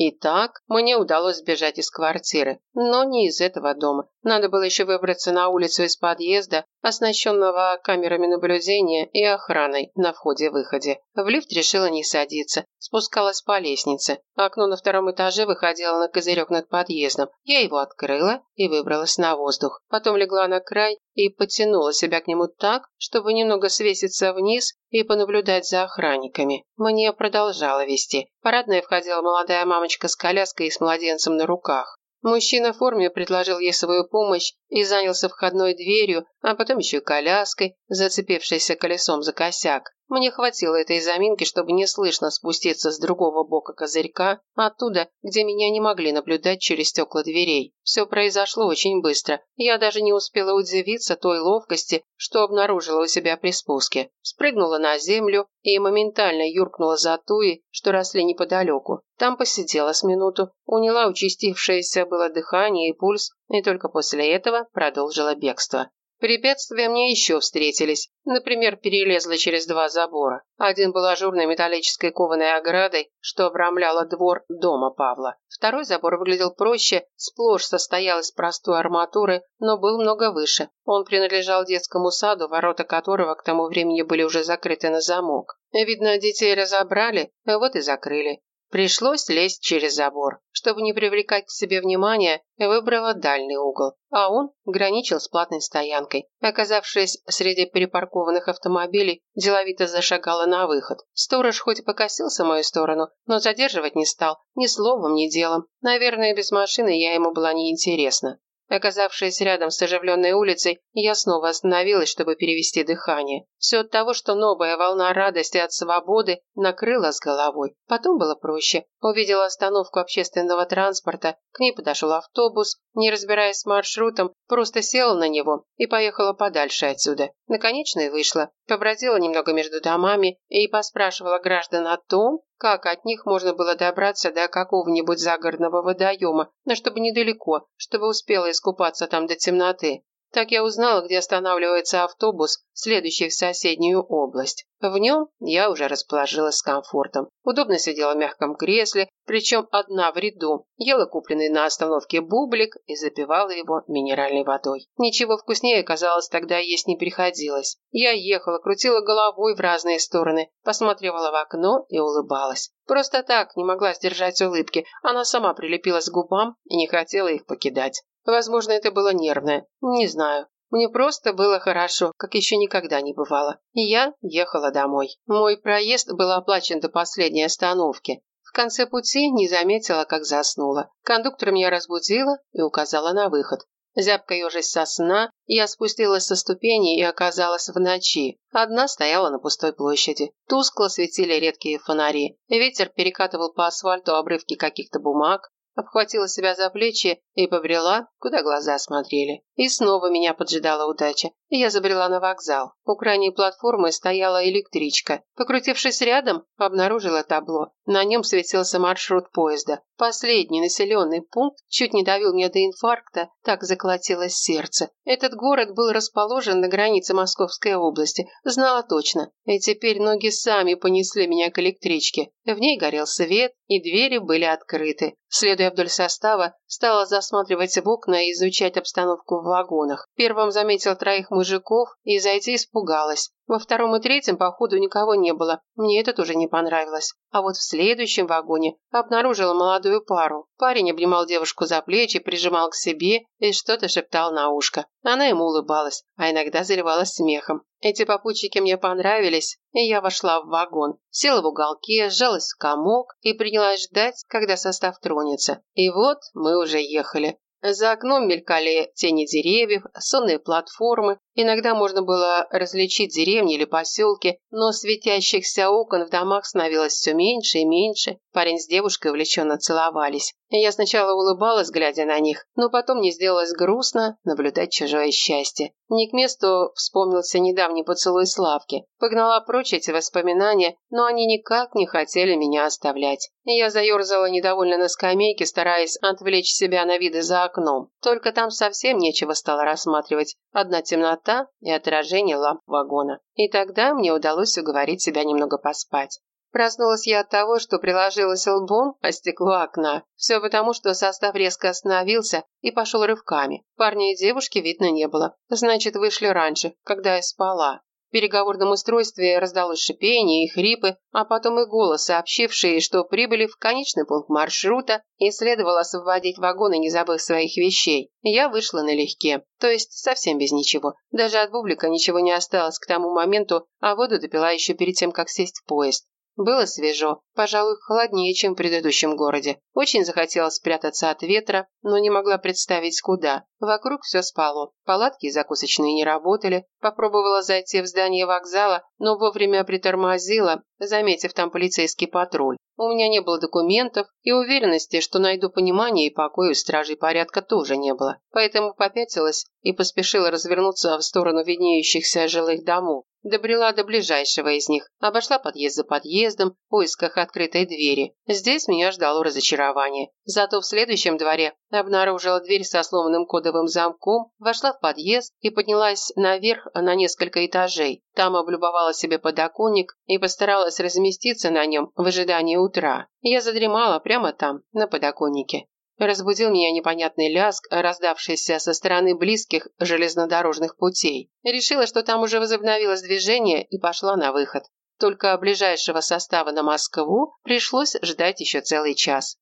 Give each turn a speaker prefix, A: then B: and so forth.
A: И так мне удалось сбежать из квартиры, но не из этого дома. Надо было еще выбраться на улицу из подъезда, оснащенного камерами наблюдения и охраной на входе-выходе. В лифт решила не садиться, спускалась по лестнице. Окно на втором этаже выходило на козырек над подъездом. Я его открыла и выбралась на воздух. Потом легла на край и потянула себя к нему так, чтобы немного свеситься вниз и понаблюдать за охранниками. Мне продолжало вести. Парадная входила молодая мамочка с коляской и с младенцем на руках. Мужчина в форме предложил ей свою помощь и занялся входной дверью, а потом еще и коляской, зацепившейся колесом за косяк. Мне хватило этой заминки, чтобы не слышно спуститься с другого бока козырька, оттуда, где меня не могли наблюдать через стекла дверей. Все произошло очень быстро. Я даже не успела удивиться той ловкости, что обнаружила у себя при спуске. Спрыгнула на землю и моментально юркнула за туи, что росли неподалеку. Там посидела с минуту, уняла участившееся было дыхание и пульс, и только после этого продолжила бегство. Препятствия мне еще встретились. Например, перелезла через два забора. Один был ажурной металлической кованой оградой, что обрамляла двор дома Павла. Второй забор выглядел проще, сплошь состоял из простой арматуры, но был много выше. Он принадлежал детскому саду, ворота которого к тому времени были уже закрыты на замок. Видно, детей разобрали, вот и закрыли. Пришлось лезть через забор. Чтобы не привлекать к себе внимания, выбрала дальний угол, а он граничил с платной стоянкой. Оказавшись среди припаркованных автомобилей, деловито зашагала на выход. Сторож хоть и покосился в мою сторону, но задерживать не стал, ни словом, ни делом. Наверное, без машины я ему была неинтересна. Оказавшись рядом с оживленной улицей, я снова остановилась, чтобы перевести дыхание. Все от того, что новая волна радости от свободы накрыла с головой. Потом было проще. Увидела остановку общественного транспорта, к ней подошел автобус, не разбираясь с маршрутом, просто села на него и поехала подальше отсюда. Наконечно и вышла. Побродила немного между домами и поспрашивала граждан о том, как от них можно было добраться до какого-нибудь загородного водоема, но чтобы недалеко, чтобы успела искупаться там до темноты. Так я узнала, где останавливается автобус, следующий в соседнюю область. В нем я уже расположилась с комфортом. Удобно сидела в мягком кресле, причем одна в ряду. Ела купленный на остановке бублик и запивала его минеральной водой. Ничего вкуснее, казалось, тогда есть не приходилось. Я ехала, крутила головой в разные стороны, посматривала в окно и улыбалась. Просто так не могла сдержать улыбки. Она сама прилепилась к губам и не хотела их покидать. Возможно, это было нервное. Не знаю. Мне просто было хорошо, как еще никогда не бывало. И я ехала домой. Мой проезд был оплачен до последней остановки. В конце пути не заметила, как заснула. Кондуктор меня разбудила и указала на выход. Зябко ежась со сна, я спустилась со ступени и оказалась в ночи. Одна стояла на пустой площади. Тускло светили редкие фонари. Ветер перекатывал по асфальту обрывки каких-то бумаг обхватила себя за плечи и побрела, куда глаза смотрели. И снова меня поджидала удача. Я забрела на вокзал. У крайней платформы стояла электричка. Покрутившись рядом, обнаружила табло. На нем светился маршрут поезда. Последний населенный пункт чуть не довел меня до инфаркта, так заколотилось сердце. Этот город был расположен на границе Московской области, знала точно. И теперь ноги сами понесли меня к электричке. В ней горел свет, и двери были открыты. Следуя вдоль состава, стала засматривать в окна и изучать обстановку в вагонах. Первым заметил троих мужиков и зайти испугалась. Во втором и третьем, походу, никого не было. Мне это тоже не понравилось. А вот в следующем вагоне обнаружила молодую пару. Парень обнимал девушку за плечи, прижимал к себе и что-то шептал на ушко. Она ему улыбалась, а иногда заливалась смехом. Эти попутчики мне понравились, и я вошла в вагон. Села в уголке, сжалась в комок и принялась ждать, когда состав тронется. И вот мы уже ехали. За окном мелькали тени деревьев, сонные платформы. Иногда можно было различить деревни или поселки, но светящихся окон в домах становилось все меньше и меньше. Парень с девушкой увлеченно целовались. Я сначала улыбалась, глядя на них, но потом мне сделалось грустно наблюдать чужое счастье. Не к месту вспомнился недавний поцелуй Славки. Погнала прочь эти воспоминания, но они никак не хотели меня оставлять. Я заерзала недовольно на скамейке, стараясь отвлечь себя на виды за окном. Только там совсем нечего стало рассматривать. Одна темнота и отражение ламп вагона. И тогда мне удалось уговорить себя немного поспать. Проснулась я от того, что приложилась лбом о стекло окна. Все потому, что состав резко остановился и пошел рывками. Парня и девушки видно не было. Значит, вышли раньше, когда я спала. В переговорном устройстве раздалось шипение и хрипы, а потом и голос, сообщивший, что прибыли в конечный пункт маршрута и следовало освободить вагоны, не забыв своих вещей. Я вышла налегке, то есть совсем без ничего. Даже от бублика ничего не осталось к тому моменту, а воду допила еще перед тем, как сесть в поезд. Было свежо, пожалуй, холоднее, чем в предыдущем городе. Очень захотелось спрятаться от ветра, но не могла представить, куда. Вокруг все спало. Палатки и закусочные не работали. Попробовала зайти в здание вокзала, но вовремя притормозила, заметив там полицейский патруль. У меня не было документов, и уверенности, что найду понимание и покой у стражей порядка тоже не было. Поэтому попятилась и поспешила развернуться в сторону виднеющихся жилых домов. Добрела до ближайшего из них, обошла подъезд за подъездом в поисках открытой двери. Здесь меня ждало разочарование. Зато в следующем дворе обнаружила дверь со сломанным кодовым замком, вошла в подъезд и поднялась наверх на несколько этажей. Там облюбовала себе подоконник и постаралась разместиться на нем в ожидании утра. Я задремала прямо там, на подоконнике. Разбудил меня непонятный ляск, раздавшийся со стороны близких железнодорожных путей. Решила, что там уже возобновилось движение и пошла на выход. Только ближайшего состава на Москву пришлось ждать еще целый час.